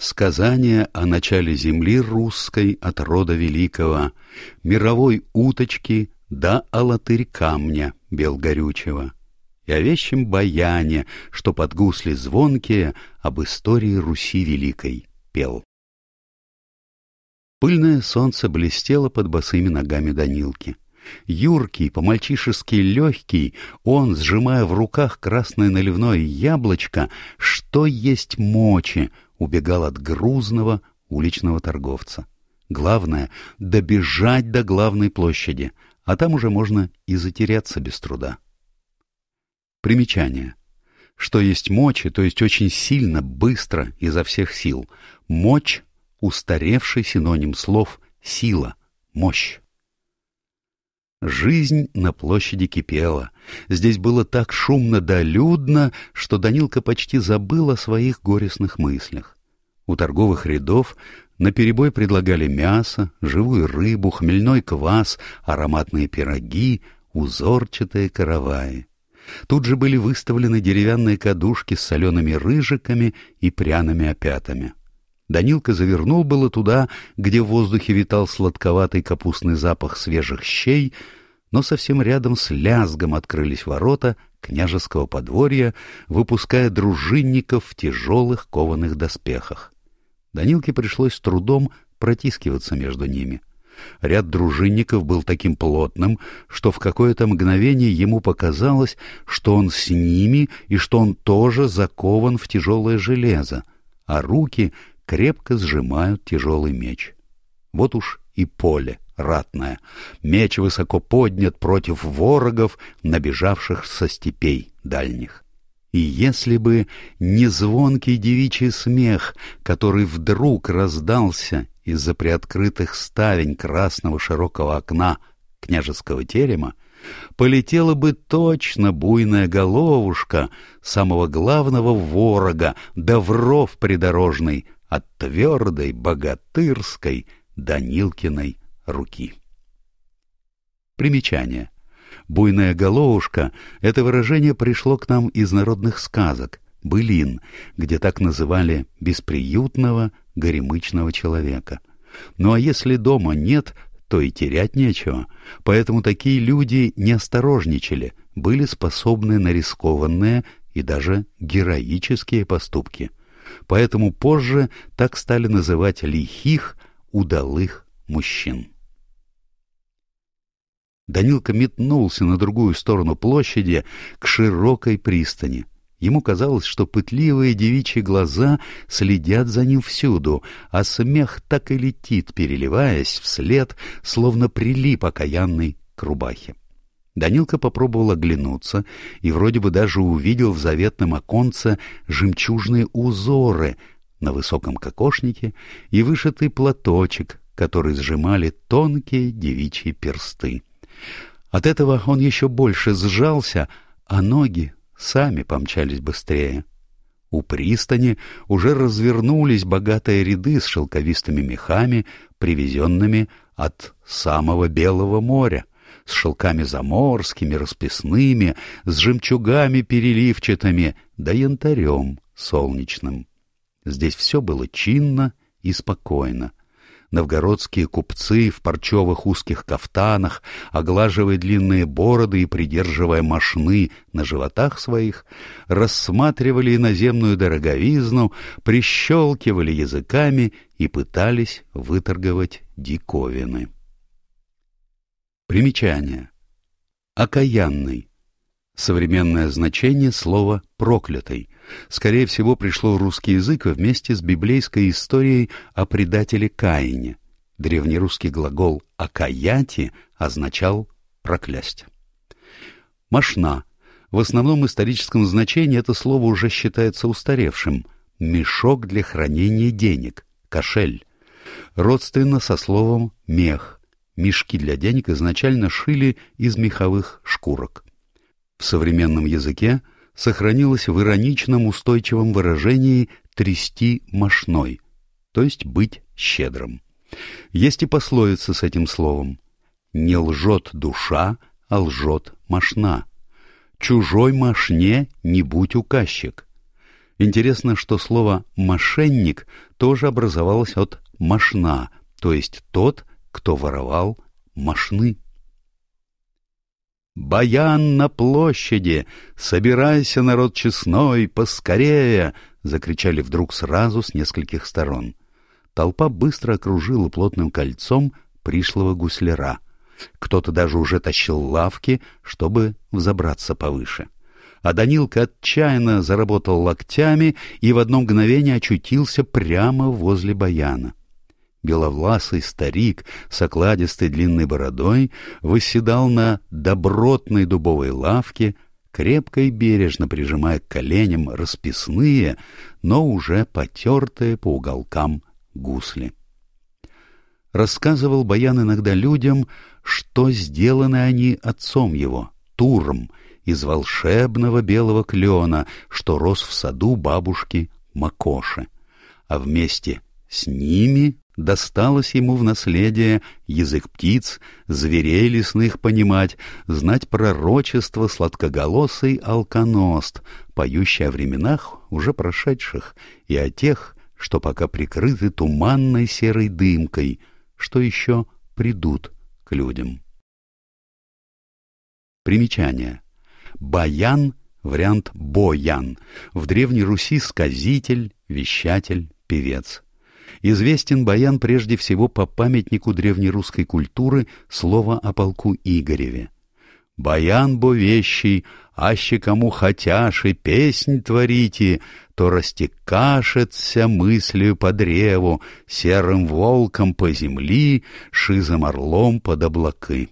Сказание о начале земли русской от рода великого, мировой уточки да алатырь камня белгорючего, и о вещем баяне, что под гусли звонкие об истории Руси великой пел. Пыльное солнце блестело под босыми ногами Данилки. Юркий, по-мальчишески легкий, он, сжимая в руках красное наливное яблочко, что есть мочи, убегал от грузного уличного торговца. Главное — добежать до главной площади, а там уже можно и затеряться без труда. Примечание. Что есть мочи, то есть очень сильно, быстро, изо всех сил. Мочь — устаревший синоним слов «сила», «мощь». Жизнь на площади кипела. Здесь было так шумно да людно, что Данилка почти забыл о своих горестных мыслях. У торговых рядов наперебой предлагали мясо, живую рыбу, хмельной квас, ароматные пироги, узорчатые караваи. Тут же были выставлены деревянные кадушки с солеными рыжиками и пряными опятами. Данилка завернул было туда, где в воздухе витал сладковатый капустный запах свежих щей, но совсем рядом с лязгом открылись ворота княжеского подворья, выпуская дружинников в тяжелых кованых доспехах. Данилке пришлось с трудом протискиваться между ними. Ряд дружинников был таким плотным, что в какое-то мгновение ему показалось, что он с ними и что он тоже закован в тяжелое железо, а руки крепко сжимают тяжелый меч. Вот уж и поле ратное. Меч высоко поднят против ворогов, набежавших со степей дальних. И если бы не звонкий девичий смех, который вдруг раздался из-за приоткрытых ставень красного широкого окна княжеского терема, полетела бы точно буйная головушка самого главного ворога, Давров придорожный, от твердой богатырской Данилкиной руки. Примечание. Буйная головушка — это выражение пришло к нам из народных сказок, былин, где так называли бесприютного, горемычного человека. Ну а если дома нет, то и терять нечего, поэтому такие люди не осторожничали, были способны на рискованные и даже героические поступки — поэтому позже так стали называть лихих, удалых мужчин. Данилка метнулся на другую сторону площади, к широкой пристани. Ему казалось, что пытливые девичьи глаза следят за ним всюду, а смех так и летит, переливаясь вслед, словно прилип окаянный к рубахе. Данилка попробовал оглянуться и вроде бы даже увидел в заветном оконце жемчужные узоры на высоком кокошнике и вышитый платочек, который сжимали тонкие девичьи персты. От этого он еще больше сжался, а ноги сами помчались быстрее. У пристани уже развернулись богатые ряды с шелковистыми мехами, привезенными от самого Белого моря с шелками заморскими, расписными, с жемчугами переливчатыми, да янтарем солнечным. Здесь все было чинно и спокойно. Новгородские купцы в парчевых узких кафтанах, оглаживая длинные бороды и придерживая мошны на животах своих, рассматривали иноземную дороговизну, прищелкивали языками и пытались выторговать диковины. Примечание. Окаянный. Современное значение слова «проклятый» скорее всего пришло в русский язык вместе с библейской историей о предателе Каине. Древнерусский глагол «окаяти» означал «проклясть». Машна. В основном историческом значении это слово уже считается устаревшим. Мешок для хранения денег. Кошель. Родственно со словом «мех» мешки для денег изначально шили из меховых шкурок. В современном языке сохранилось в ироничном устойчивом выражении «трясти мошной», то есть быть щедрым. Есть и пословица с этим словом «не лжет душа, а лжет мошна». «Чужой мошне не будь указчик». Интересно, что слово «мошенник» тоже образовалось от «мошна», то есть тот, кто воровал мошны. «Баян на площади! Собирайся, народ честной, поскорее!» — закричали вдруг сразу с нескольких сторон. Толпа быстро окружила плотным кольцом пришлого гусляра. Кто-то даже уже тащил лавки, чтобы взобраться повыше. А Данилка отчаянно заработал локтями и в одно мгновение очутился прямо возле баяна. Беловласый старик с окладистой длинной бородой восседал на добротной дубовой лавке, крепко и бережно прижимая к коленям расписные, но уже потертые по уголкам гусли. Рассказывал Баян иногда людям, что сделаны они отцом его, Туром, из волшебного белого клена, что рос в саду бабушки Макоши. А вместе с ними досталось ему в наследие язык птиц, зверей лесных понимать, знать пророчество сладкоголосый алконост, поющий о временах уже прошедших и о тех, что пока прикрыты туманной серой дымкой, что еще придут к людям. Примечание. Баян — вариант боян. В Древней Руси сказитель, вещатель, певец. Известен Баян прежде всего по памятнику древнерусской культуры слова о полку Игореве. «Баян бо вещий, аще кому хотяши песнь творите, то растекашется мыслью по древу, серым волком по земли, шизом орлом под облаки».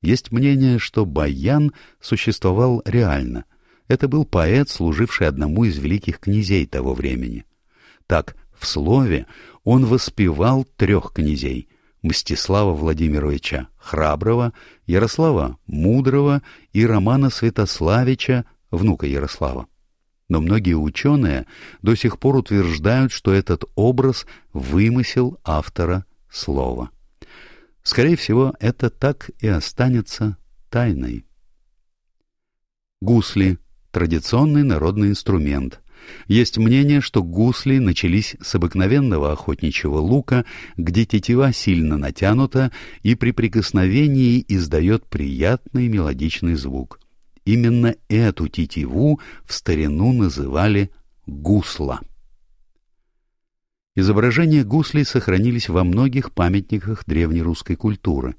Есть мнение, что Баян существовал реально. Это был поэт, служивший одному из великих князей того времени. Так, в слове он воспевал трех князей — Мстислава Владимировича Храброго, Ярослава Мудрого и Романа Святославича, внука Ярослава. Но многие ученые до сих пор утверждают, что этот образ вымысел автора слова. Скорее всего, это так и останется тайной. Гусли — традиционный народный инструмент, есть мнение, что гусли начались с обыкновенного охотничьего лука, где тетива сильно натянута и при прикосновении издает приятный мелодичный звук. Именно эту тетиву в старину называли гусла. Изображения гуслей сохранились во многих памятниках древнерусской культуры.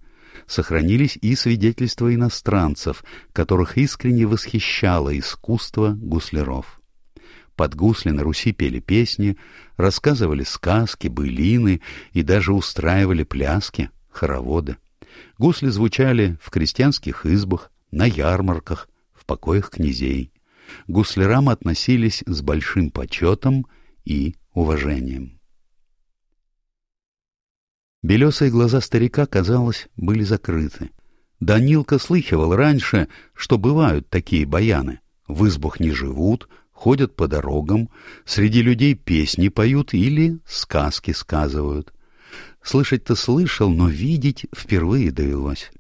Сохранились и свидетельства иностранцев, которых искренне восхищало искусство гусляров. Под гусли на Руси пели песни, рассказывали сказки, былины и даже устраивали пляски, хороводы. Гусли звучали в крестьянских избах, на ярмарках, в покоях князей. Гуслярам относились с большим почетом и уважением. Белесые глаза старика, казалось, были закрыты. Данилка слыхивал раньше, что бывают такие баяны. В избах не живут, ходят по дорогам, среди людей песни поют или сказки сказывают. Слышать-то слышал, но видеть впервые довелось.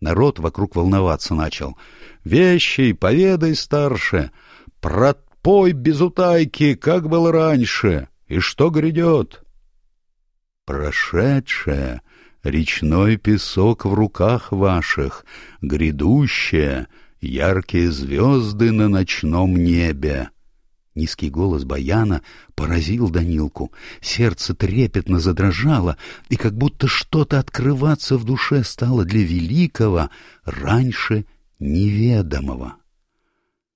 Народ вокруг волноваться начал. «Вещи, поведай, старше, пропой без утайки, как было раньше, и что грядет?» «Прошедшее, речной песок в руках ваших, грядущее, яркие звезды на ночном небе». Низкий голос баяна поразил Данилку. Сердце трепетно задрожало, и как будто что-то открываться в душе стало для великого, раньше неведомого.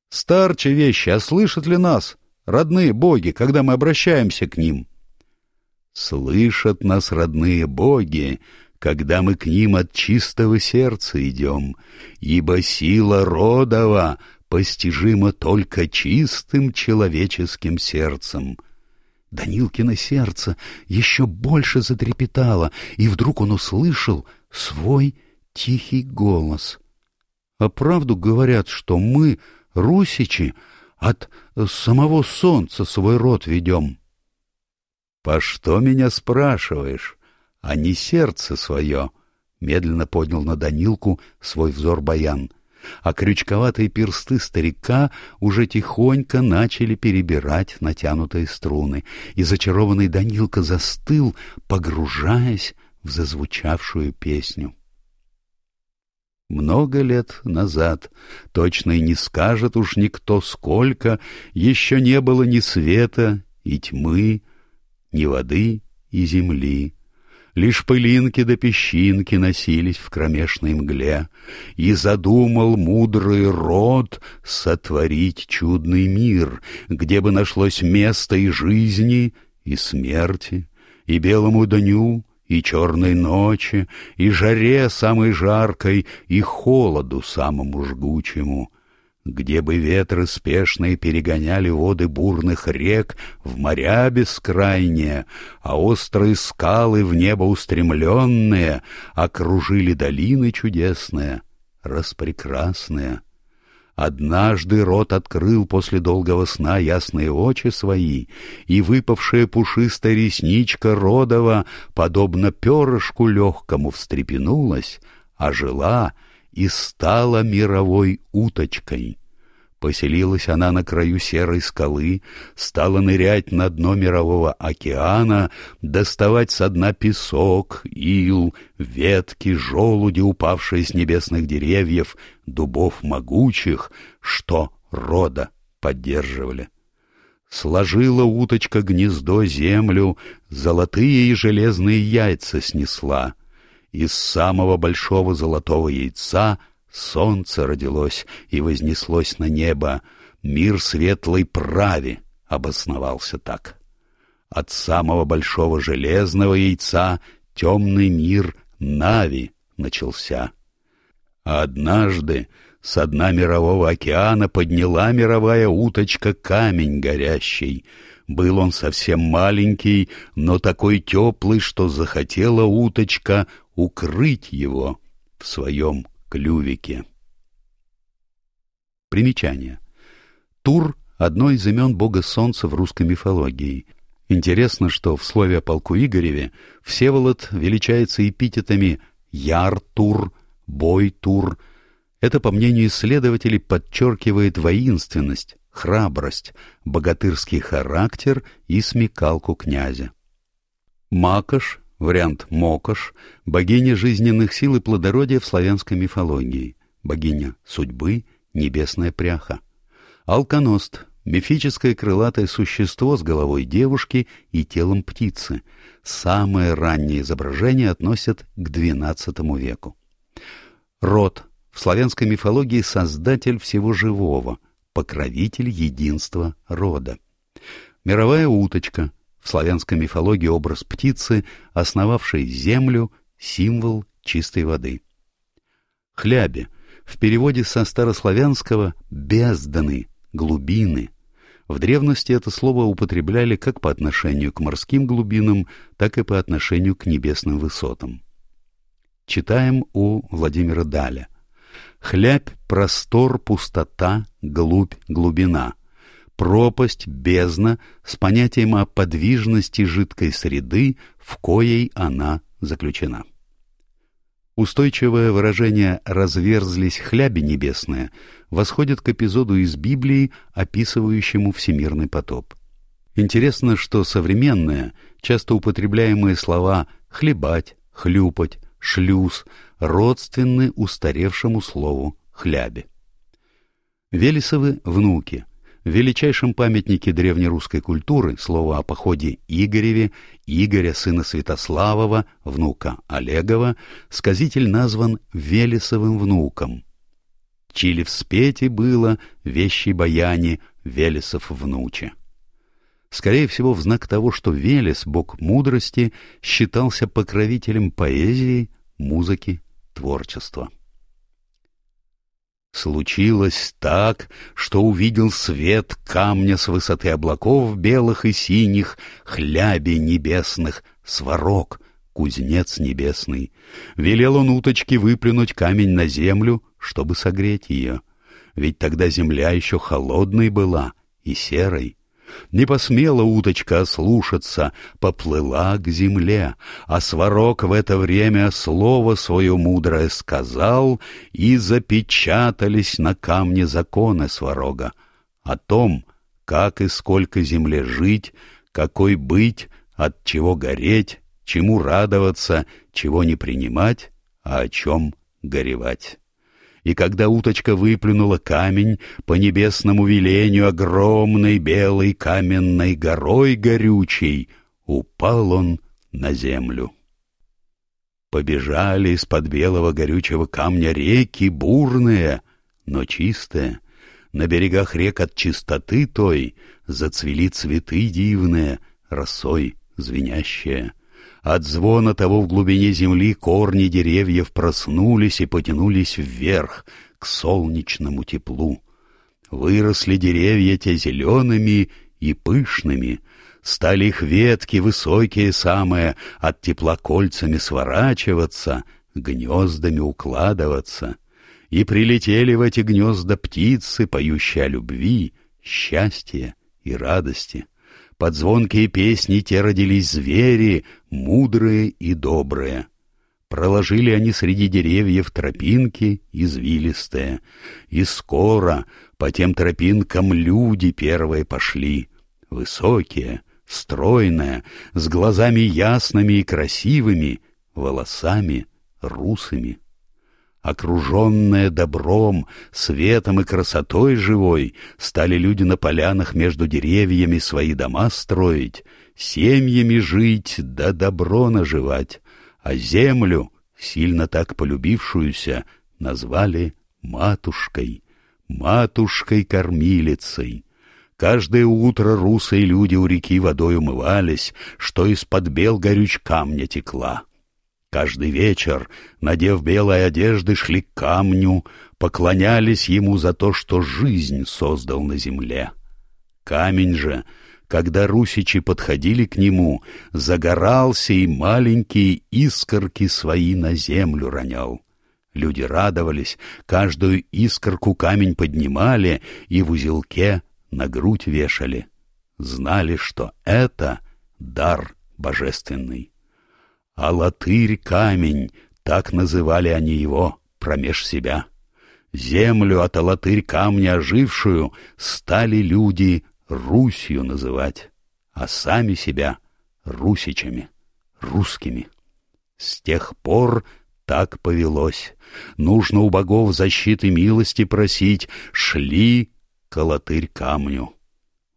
«Старче вещи, а слышат ли нас, родные боги, когда мы обращаемся к ним?» «Слышат нас родные боги, когда мы к ним от чистого сердца идем, ибо сила родова постижимо только чистым человеческим сердцем. Данилкино сердце еще больше затрепетало, и вдруг он услышал свой тихий голос. А правду говорят, что мы, русичи, от самого солнца свой род ведем. — По что меня спрашиваешь, а не сердце свое? — медленно поднял на Данилку свой взор Баян — а крючковатые персты старика уже тихонько начали перебирать натянутые струны, и зачарованный Данилка застыл, погружаясь в зазвучавшую песню. Много лет назад, точно и не скажет уж никто сколько, еще не было ни света и тьмы, ни воды и земли. Лишь пылинки да песчинки носились в кромешной мгле, И задумал мудрый род сотворить чудный мир, Где бы нашлось место и жизни, и смерти, и белому дню, и черной ночи, и жаре самой жаркой, и холоду самому жгучему — где бы ветры спешные перегоняли воды бурных рек в моря бескрайние, а острые скалы в небо устремленные окружили долины чудесные, распрекрасные. Однажды рот открыл после долгого сна ясные очи свои, и выпавшая пушистая ресничка родова, подобно перышку легкому, встрепенулась, ожила — и стала мировой уточкой. Поселилась она на краю серой скалы, стала нырять на дно мирового океана, доставать со дна песок, ил, ветки, желуди, упавшие с небесных деревьев, дубов могучих, что рода поддерживали. Сложила уточка гнездо землю, золотые и железные яйца снесла — из самого большого золотого яйца солнце родилось и вознеслось на небо. Мир светлой прави обосновался так. От самого большого железного яйца темный мир Нави начался. А однажды со дна мирового океана подняла мировая уточка камень горящий. Был он совсем маленький, но такой теплый, что захотела уточка укрыть его в своем клювике. Примечание. Тур — одно из имен бога солнца в русской мифологии. Интересно, что в слове о полку Игореве Всеволод величается эпитетами «Яр-Тур», «Бой-Тур». Это, по мнению исследователей, подчеркивает воинственность, храбрость, богатырский характер и смекалку князя. Макаш Вариант Мокош — богиня жизненных сил и плодородия в славянской мифологии, богиня судьбы, небесная пряха. Алконост — мифическое крылатое существо с головой девушки и телом птицы. Самое раннее изображение относят к XII веку. Род — в славянской мифологии создатель всего живого, покровитель единства рода. Мировая уточка — в славянской мифологии образ птицы, основавшей землю, символ чистой воды. Хляби в переводе со старославянского «безданы», «глубины». В древности это слово употребляли как по отношению к морским глубинам, так и по отношению к небесным высотам. Читаем у Владимира Даля. «Хлябь — простор, пустота, глубь, глубина» пропасть, бездна с понятием о подвижности жидкой среды, в коей она заключена. Устойчивое выражение «разверзлись хляби небесные» восходит к эпизоду из Библии, описывающему всемирный потоп. Интересно, что современные, часто употребляемые слова «хлебать», «хлюпать», «шлюз» родственны устаревшему слову «хляби». Велесовы — внуки — в величайшем памятнике древнерусской культуры слово о походе Игореве, Игоря, сына Святославова, внука Олегова, сказитель назван Велесовым внуком. Чили в спете было, вещи баяне, Велесов внуче. Скорее всего, в знак того, что Велес, бог мудрости, считался покровителем поэзии, музыки, творчества. Случилось так, что увидел свет камня с высоты облаков белых и синих, хляби небесных, сварог, кузнец небесный. Велел он уточке выплюнуть камень на землю, чтобы согреть ее. Ведь тогда земля еще холодной была и серой. Не посмела уточка ослушаться, поплыла к земле, а сварог в это время слово свое мудрое сказал, и запечатались на камне законы сварога о том, как и сколько земле жить, какой быть, от чего гореть, чему радоваться, чего не принимать, а о чем горевать. И когда уточка выплюнула камень, по небесному велению огромной белой каменной горой горючей, упал он на землю. Побежали из-под белого горючего камня реки бурные, но чистые. На берегах рек от чистоты той зацвели цветы дивные, росой звенящие. От звона того в глубине земли корни деревьев проснулись и потянулись вверх, к солнечному теплу. Выросли деревья те зелеными и пышными, стали их ветки высокие самые, от тепла кольцами сворачиваться, гнездами укладываться. И прилетели в эти гнезда птицы, поющие о любви, счастье и радости. Под звонкие песни те родились звери, мудрые и добрые. Проложили они среди деревьев тропинки извилистые, и скоро по тем тропинкам люди первые пошли, высокие, стройные, с глазами ясными и красивыми, волосами русыми окруженные добром, светом и красотой живой, стали люди на полянах между деревьями свои дома строить, семьями жить да добро наживать, а землю, сильно так полюбившуюся, назвали матушкой, матушкой-кормилицей. Каждое утро русые люди у реки водой умывались, что из-под бел горюч камня текла. Каждый вечер, надев белые одежды, шли к камню, поклонялись ему за то, что жизнь создал на земле. Камень же, когда русичи подходили к нему, загорался и маленькие искорки свои на землю ронял. Люди радовались, каждую искорку камень поднимали и в узелке на грудь вешали. Знали, что это дар божественный а латырь-камень, так называли они его промеж себя. Землю от латырь камня ожившую стали люди Русью называть, а сами себя русичами, русскими. С тех пор так повелось. Нужно у богов защиты милости просить, шли к латырь камню.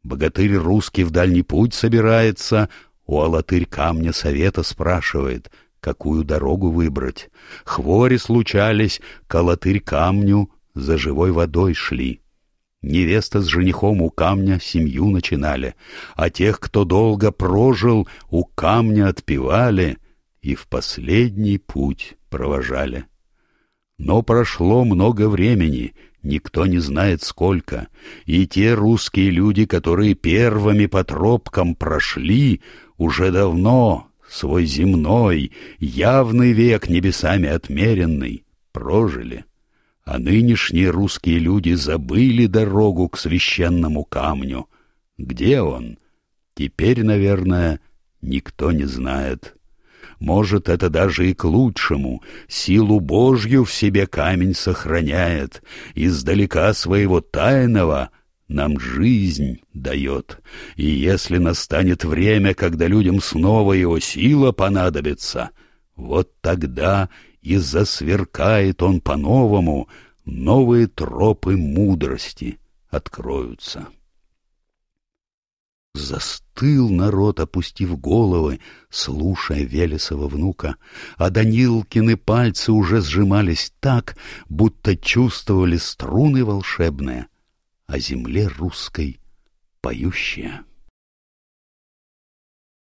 Богатырь русский в дальний путь собирается, у Алатырь камня совета спрашивает, какую дорогу выбрать. Хвори случались, к Алатырь камню за живой водой шли. Невеста с женихом у камня семью начинали, а тех, кто долго прожил, у камня отпевали и в последний путь провожали. Но прошло много времени, никто не знает сколько, и те русские люди, которые первыми по тропкам прошли, уже давно свой земной, явный век небесами отмеренный прожили, а нынешние русские люди забыли дорогу к священному камню. Где он? Теперь, наверное, никто не знает. Может, это даже и к лучшему. Силу Божью в себе камень сохраняет, издалека своего тайного — нам жизнь дает, и если настанет время, когда людям снова его сила понадобится, вот тогда и засверкает он по-новому, новые тропы мудрости откроются. Застыл народ, опустив головы, слушая Велесова внука, а Данилкины пальцы уже сжимались так, будто чувствовали струны волшебные — о земле русской поющая.